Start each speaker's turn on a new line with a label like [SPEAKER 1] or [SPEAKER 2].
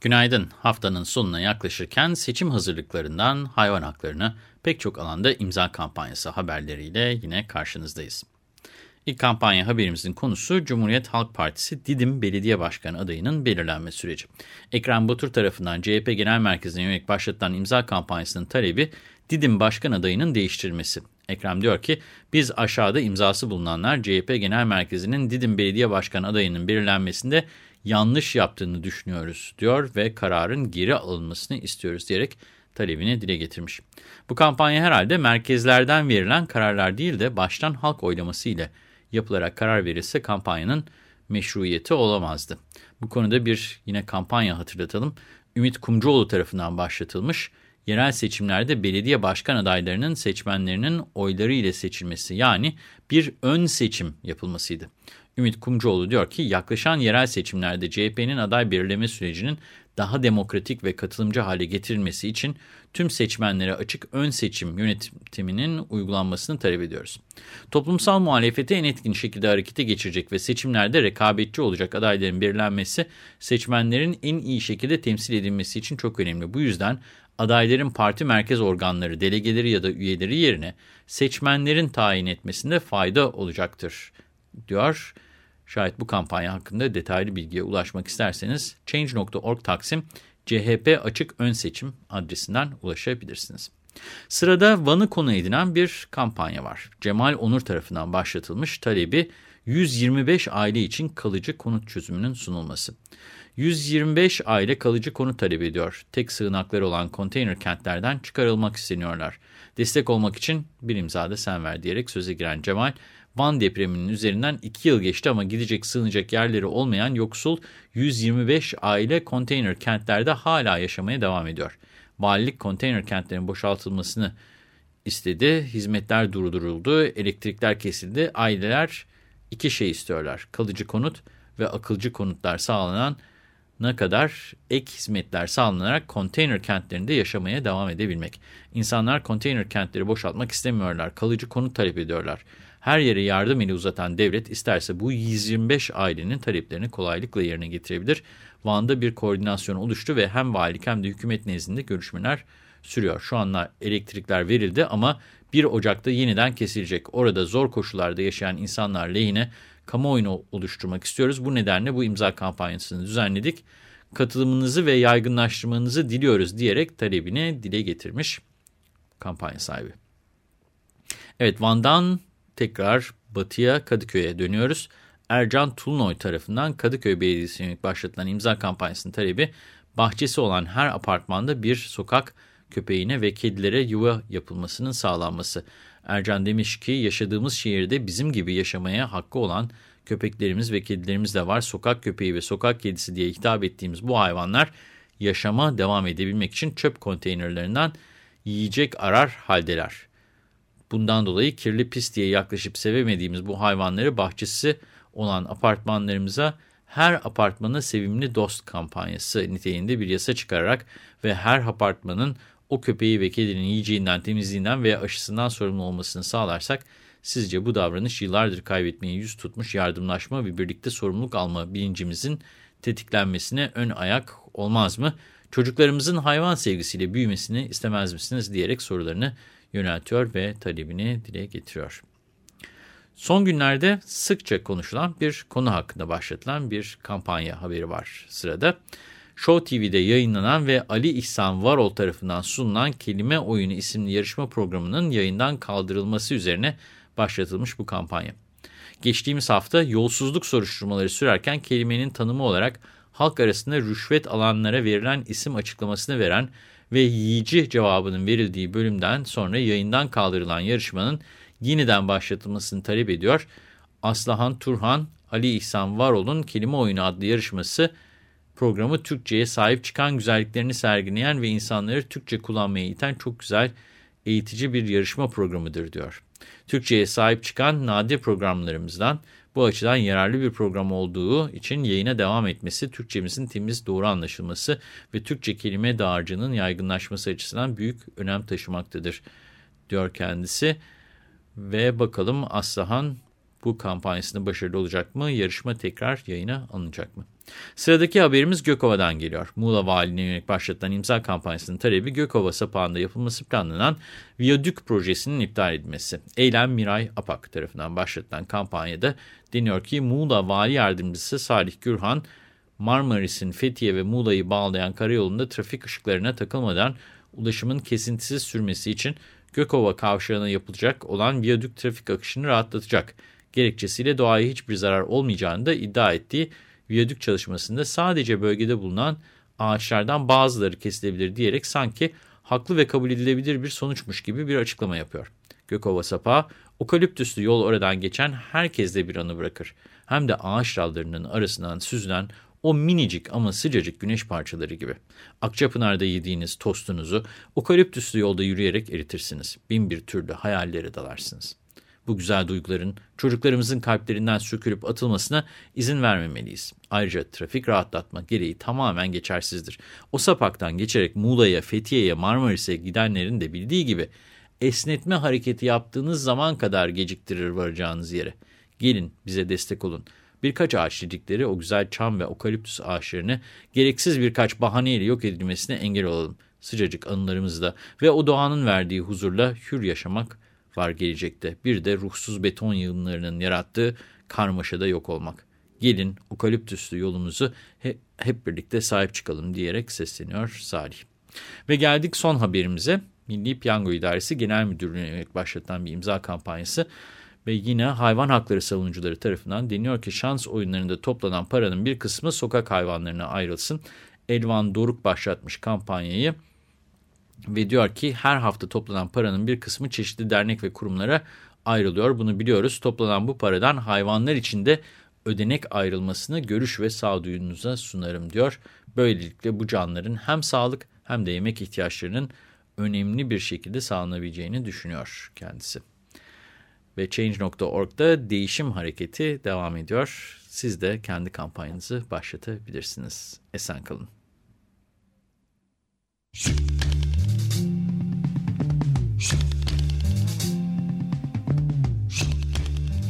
[SPEAKER 1] Günaydın. Haftanın sonuna yaklaşırken seçim hazırlıklarından hayvan haklarına pek çok alanda imza kampanyası haberleriyle yine karşınızdayız. İlk kampanya haberimizin konusu Cumhuriyet Halk Partisi Didim Belediye Başkanı adayının belirlenme süreci. Ekrem Batur tarafından CHP Genel Merkezi'ne yönelik başlatılan imza kampanyasının talebi Didim Başkan adayının değiştirilmesi. Ekrem diyor ki biz aşağıda imzası bulunanlar CHP Genel Merkezi'nin Didim Belediye Başkanı adayının belirlenmesinde yanlış yaptığını düşünüyoruz diyor ve kararın geri alınmasını istiyoruz diyerek talebini dile getirmiş. Bu kampanya herhalde merkezlerden verilen kararlar değil de baştan halk oylaması ile yapılarak karar verilse kampanyanın meşruiyeti olamazdı. Bu konuda bir yine kampanya hatırlatalım. Ümit Kumcuoğlu tarafından başlatılmış yerel seçimlerde belediye başkan adaylarının seçmenlerinin oyları ile seçilmesi yani bir ön seçim yapılmasıydı. Ümit Kumcuoğlu diyor ki yaklaşan yerel seçimlerde CHP'nin aday belirleme sürecinin daha demokratik ve katılımcı hale getirilmesi için tüm seçmenlere açık ön seçim yönetiminin uygulanmasını talep ediyoruz. Toplumsal muhalefeti en etkin şekilde harekete geçirecek ve seçimlerde rekabetçi olacak adayların belirlenmesi seçmenlerin en iyi şekilde temsil edilmesi için çok önemli. Bu yüzden adayların parti merkez organları, delegeleri ya da üyeleri yerine seçmenlerin tayin etmesinde fayda olacaktır, diyor. Şayet bu kampanya hakkında detaylı bilgiye ulaşmak isterseniz change.org taksim CHP açık ön seçim adresinden ulaşabilirsiniz. Sırada Van'ı konu edinen bir kampanya var. Cemal Onur tarafından başlatılmış talebi 125 aile için kalıcı konut çözümünün sunulması. 125 aile kalıcı konut talep ediyor. Tek sığınakları olan konteyner kentlerden çıkarılmak isteniyorlar. Destek olmak için bir imzada sen ver diyerek söze giren Cemal, Van depreminin üzerinden 2 yıl geçti ama gidecek sığınacak yerleri olmayan yoksul 125 aile konteyner kentlerde hala yaşamaya devam ediyor. Valilik konteyner kentlerin boşaltılmasını istedi. Hizmetler durduruldu, elektrikler kesildi. Aileler iki şey istiyorlar. Kalıcı konut ve akılcı konutlar sağlanan ne kadar ek hizmetler sağlanarak konteyner kentlerinde yaşamaya devam edebilmek. İnsanlar konteyner kentleri boşaltmak istemiyorlar. Kalıcı konut talep ediyorlar. Her yere yardım eli uzatan devlet isterse bu 125 ailenin taleplerini kolaylıkla yerine getirebilir. Van'da bir koordinasyon oluştu ve hem valilik hem de hükümet nezdinde görüşmeler sürüyor. Şu anda elektrikler verildi ama 1 Ocak'ta yeniden kesilecek. Orada zor koşullarda yaşayan insanlar lehine kamuoyunu oluşturmak istiyoruz. Bu nedenle bu imza kampanyasını düzenledik. Katılımınızı ve yaygınlaştırmanızı diliyoruz diyerek talebini dile getirmiş kampanya sahibi. Evet Van'dan tekrar batıya Kadıköy'e dönüyoruz. Ercan Tulnoy tarafından Kadıköy Belediyesi'ne başlatılan imza kampanyasının talebi bahçesi olan her apartmanda bir sokak köpeğine ve kedilere yuva yapılmasının sağlanması. Ercan demiş ki yaşadığımız şehirde bizim gibi yaşamaya hakkı olan köpeklerimiz ve kedilerimiz de var. Sokak köpeği ve sokak kedisi diye hitap ettiğimiz bu hayvanlar yaşama devam edebilmek için çöp konteynerlerinden yiyecek arar haldeler. Bundan dolayı kirli pis diye yaklaşıp sevemediğimiz bu hayvanları bahçesi olan apartmanlarımıza her apartmana sevimli dost kampanyası niteliğinde bir yasa çıkararak ve her apartmanın o köpeği ve kedinin yiyeceğinden, temizliğinden veya aşısından sorumlu olmasını sağlarsak, sizce bu davranış yıllardır kaybetmeye yüz tutmuş yardımlaşma ve birlikte sorumluluk alma bilincimizin tetiklenmesine ön ayak olmaz mı? Çocuklarımızın hayvan sevgisiyle büyümesini istemez misiniz diyerek sorularını yöneltiyor ve talebini dile getiriyor. Son günlerde sıkça konuşulan bir konu hakkında başlatılan bir kampanya haberi var sırada. Show TV'de yayınlanan ve Ali İhsan Varol tarafından sunulan Kelime Oyunu isimli yarışma programının yayından kaldırılması üzerine başlatılmış bu kampanya. Geçtiğimiz hafta yolsuzluk soruşturmaları sürerken kelimenin tanımı olarak halk arasında rüşvet alanlara verilen isim açıklamasını veren ve yiyici cevabının verildiği bölümden sonra yayından kaldırılan yarışmanın yeniden başlatılmasını talep ediyor. Aslıhan Turhan, Ali İhsan Varol'un Kelime Oyunu adlı yarışması programı Türkçe'ye sahip çıkan güzelliklerini sergileyen ve insanları Türkçe kullanmaya iten çok güzel eğitici bir yarışma programıdır diyor. Türkçe'ye sahip çıkan nadir programlarımızdan bu açıdan yararlı bir program olduğu için yayına devam etmesi, Türkçemizin temiz doğru anlaşılması ve Türkçe kelime dağarcığının yaygınlaşması açısından büyük önem taşımaktadır, diyor kendisi. Ve bakalım Aslıhan bu kampanyasında başarılı olacak mı? Yarışma tekrar yayına alınacak mı? Sıradaki haberimiz Gökova'dan geliyor. Muğla Valiliğine yönelik başlatılan imza kampanyasının talebi Gökova sapağında yapılması planlanan viyadük projesinin iptal edilmesi. Eylem Miray Apak tarafından başlatılan kampanyada deniyor ki Muğla Vali Yardımcısı Salih Gürhan, Marmaris'in Fethiye ve Muğla'yı bağlayan karayolunda trafik ışıklarına takılmadan ulaşımın kesintisiz sürmesi için Gökova kavşağına yapılacak olan viyadük trafik akışını rahatlatacak gerekçesiyle doğaya hiçbir zarar olmayacağını da iddia ettiği viyadük çalışmasında sadece bölgede bulunan ağaçlardan bazıları kesilebilir diyerek sanki haklı ve kabul edilebilir bir sonuçmuş gibi bir açıklama yapıyor. Gökova Sapağı, okaliptüslü yol oradan geçen herkesle bir anı bırakır. Hem de ağaç dallarının arasından süzülen o minicik ama sıcacık güneş parçaları gibi. Akçapınar'da yediğiniz tostunuzu okaliptüslü yolda yürüyerek eritirsiniz. Bin bir türlü hayallere dalarsınız. Bu güzel duyguların çocuklarımızın kalplerinden sökülüp atılmasına izin vermemeliyiz. Ayrıca trafik rahatlatma gereği tamamen geçersizdir. O sapaktan geçerek Muğla'ya, Fethiye'ye, Marmaris'e gidenlerin de bildiği gibi esnetme hareketi yaptığınız zaman kadar geciktirir varacağınız yere. Gelin bize destek olun. Birkaç ağaç didikleri o güzel çam ve okaliptüs ağaçlarını gereksiz birkaç bahaneyle yok edilmesine engel olalım. Sıcacık anılarımızda ve o doğanın verdiği huzurla hür yaşamak var gelecekte. Bir de ruhsuz beton yığınlarının yarattığı karmaşada yok olmak. Gelin okaliptüslü yolumuzu he, hep birlikte sahip çıkalım diyerek sesleniyor Salih. Ve geldik son haberimize. Milli Piyango İdaresi Genel Müdürlüğü'ne başlatılan bir imza kampanyası ve yine hayvan hakları savunucuları tarafından deniyor ki şans oyunlarında toplanan paranın bir kısmı sokak hayvanlarına ayrılsın. Elvan Doruk başlatmış kampanyayı ve diyor ki her hafta toplanan paranın bir kısmı çeşitli dernek ve kurumlara ayrılıyor. Bunu biliyoruz. Toplanan bu paradan hayvanlar için de ödenek ayrılmasını görüş ve sağduyunuza sunarım diyor. Böylelikle bu canlıların hem sağlık hem de yemek ihtiyaçlarının önemli bir şekilde sağlanabileceğini düşünüyor kendisi. Ve Change.org'da değişim hareketi devam ediyor. Siz de kendi kampanyanızı başlatabilirsiniz. Esen kalın.